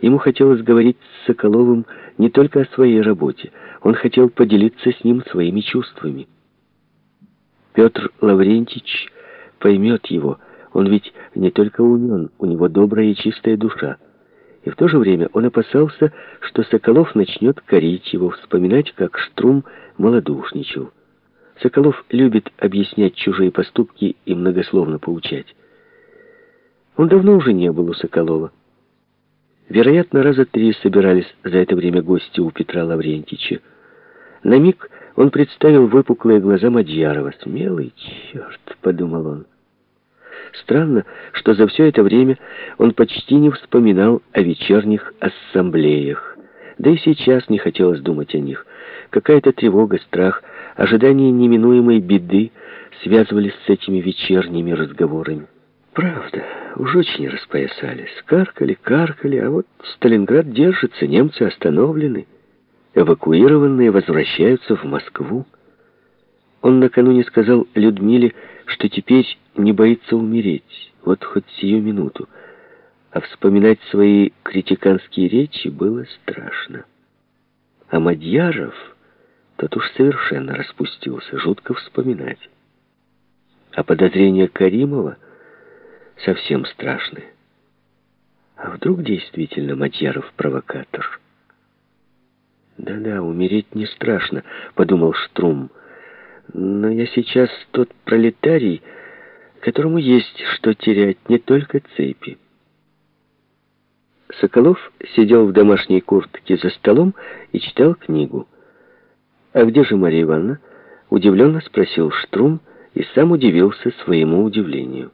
Ему хотелось говорить с Соколовым не только о своей работе, он хотел поделиться с ним своими чувствами. Петр Лаврентич поймет его, он ведь не только умен, у него добрая и чистая душа. И в то же время он опасался, что Соколов начнет корить его, вспоминать, как Штрум малодушничал. Соколов любит объяснять чужие поступки и многословно поучать. Он давно уже не был у Соколова. Вероятно, раза три собирались за это время гости у Петра Лаврентича. На миг он представил выпуклые глаза Мадьярова. «Смелый черт», — подумал он. Странно, что за все это время он почти не вспоминал о вечерних ассамблеях. Да и сейчас не хотелось думать о них. Какая-то тревога, страх, ожидание неминуемой беды связывались с этими вечерними разговорами. Правда, уж очень распоясались. Каркали, каркали, а вот Сталинград держится, немцы остановлены. Эвакуированные возвращаются в Москву. Он накануне сказал Людмиле, что теперь не боится умереть, вот хоть сию минуту. А вспоминать свои критиканские речи было страшно. А Мадьяров, тот уж совершенно распустился, жутко вспоминать. А подозрения Каримова совсем страшные. А вдруг действительно Мадьяров провокатор? «Да-да, умереть не страшно», — подумал Штрум. «Но я сейчас тот пролетарий, которому есть что терять, не только цепи». Соколов сидел в домашней куртке за столом и читал книгу. «А где же Мария Ивановна?» — удивленно спросил Штрум и сам удивился своему удивлению.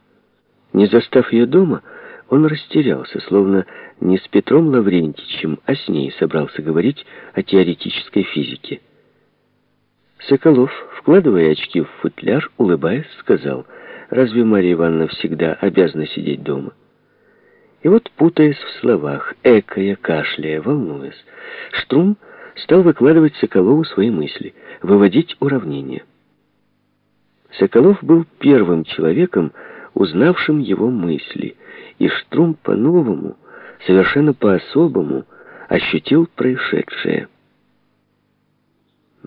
Не застав ее дома, он растерялся, словно не с Петром Лаврентичем, а с ней собрался говорить о теоретической физике. Соколов, вкладывая очки в футляр, улыбаясь, сказал, «Разве Марья Ивановна всегда обязана сидеть дома?» И вот, путаясь в словах, экая, кашляя, волнуясь, Штрум стал выкладывать Соколову свои мысли, выводить уравнения. Соколов был первым человеком, узнавшим его мысли, и Штрум по-новому, совершенно по-особому ощутил происшедшее.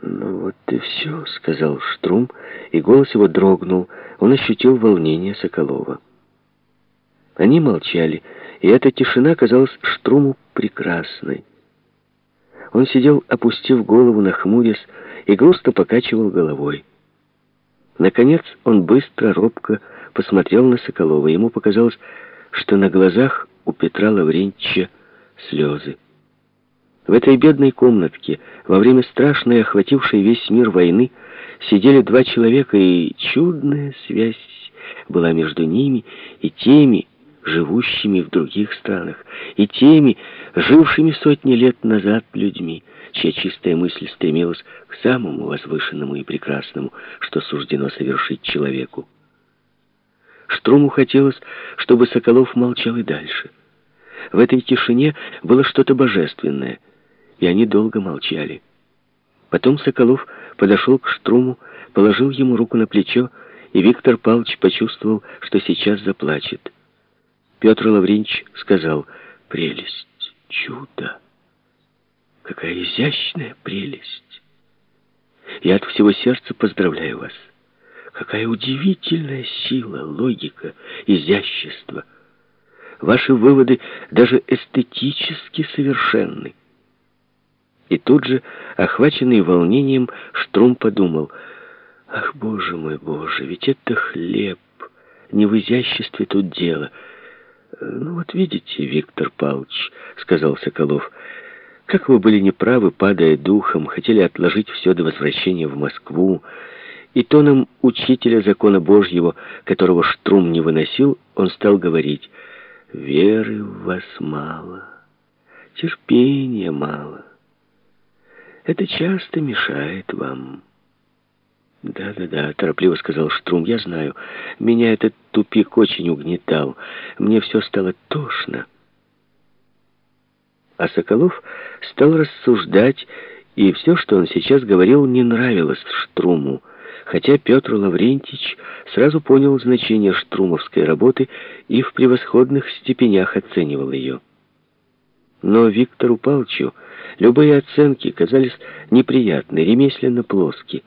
«Ну вот и все», — сказал Штрум, и голос его дрогнул. Он ощутил волнение Соколова. Они молчали, и эта тишина казалась Штруму прекрасной. Он сидел, опустив голову, нахмурясь, и грустно покачивал головой. Наконец он быстро, робко посмотрел на Соколова. Ему показалось, что на глазах у Петра Лаврентьевича слезы. В этой бедной комнатке, во время страшной, охватившей весь мир войны, сидели два человека, и чудная связь была между ними и теми, живущими в других странах, и теми, жившими сотни лет назад людьми, чья чистая мысль стремилась к самому возвышенному и прекрасному, что суждено совершить человеку. Штруму хотелось, чтобы Соколов молчал и дальше. В этой тишине было что-то божественное, и они долго молчали. Потом Соколов подошел к Штруму, положил ему руку на плечо, и Виктор Павлович почувствовал, что сейчас заплачет. Петр Лавренч сказал «Прелесть, чудо! Какая изящная прелесть! Я от всего сердца поздравляю вас!» Какая удивительная сила, логика, изящество. Ваши выводы даже эстетически совершенны. И тут же, охваченный волнением, Штрум подумал, «Ах, боже мой, боже, ведь это хлеб, не в изяществе тут дело». «Ну вот видите, Виктор Павлович», — сказал Соколов, — «как вы были неправы, падая духом, хотели отложить все до возвращения в Москву, и тоном учителя закона Божьего, которого Штрум не выносил, он стал говорить, «Веры в вас мало, терпения мало. Это часто мешает вам». «Да-да-да», — торопливо сказал Штрум, — «я знаю. Меня этот тупик очень угнетал. Мне все стало тошно». А Соколов стал рассуждать, и все, что он сейчас говорил, не нравилось Штруму хотя Петр Лаврентич сразу понял значение штрумовской работы и в превосходных степенях оценивал ее. Но Виктору Павловичу любые оценки казались неприятны, ремесленно плоски.